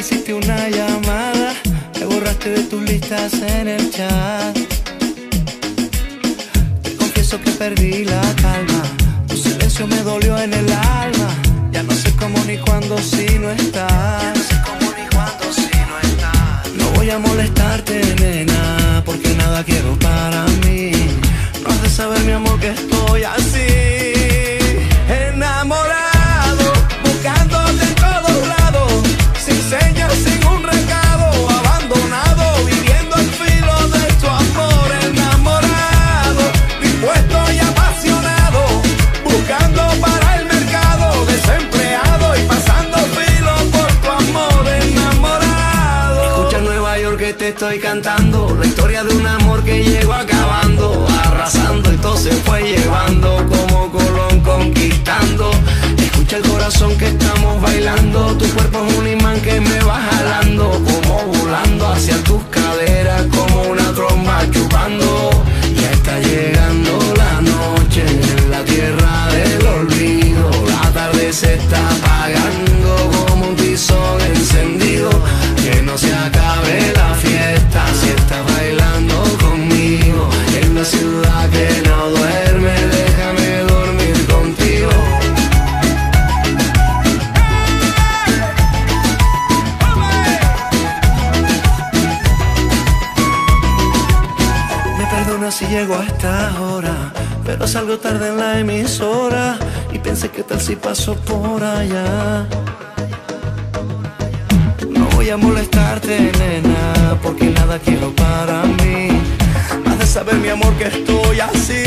hiciste una llamada, me borraste de tus listas en el chat. Te confieso que perdí la calma, tu silencio me dolió en el alma. Ya no sé cómo ni cuándo si no estás. no sé cómo ni cuándo si no estás. No voy a molestarte, nena, te estoy cantando, la historia de un amor que llegó acabando, arrasando y todo se fue llevando como Si llego a esta hora, pero salgo tarde en la emisora y pensé que tal si paso por allá. No voy a molestarte, nena, porque nada quiero para mí. Has de saber, mi amor, que estoy así,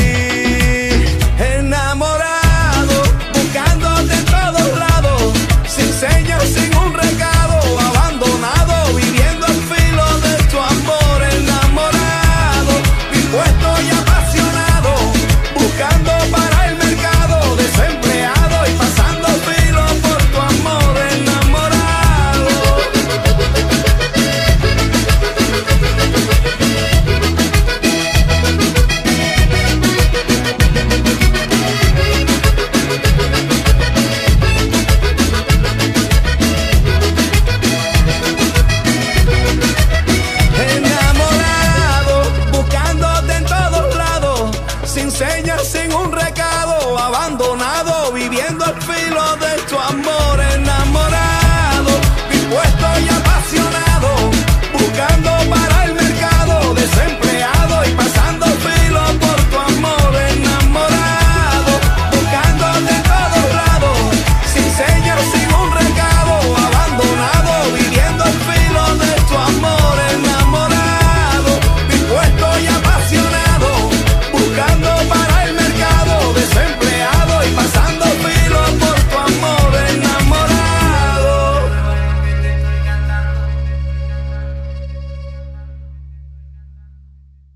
that feel or that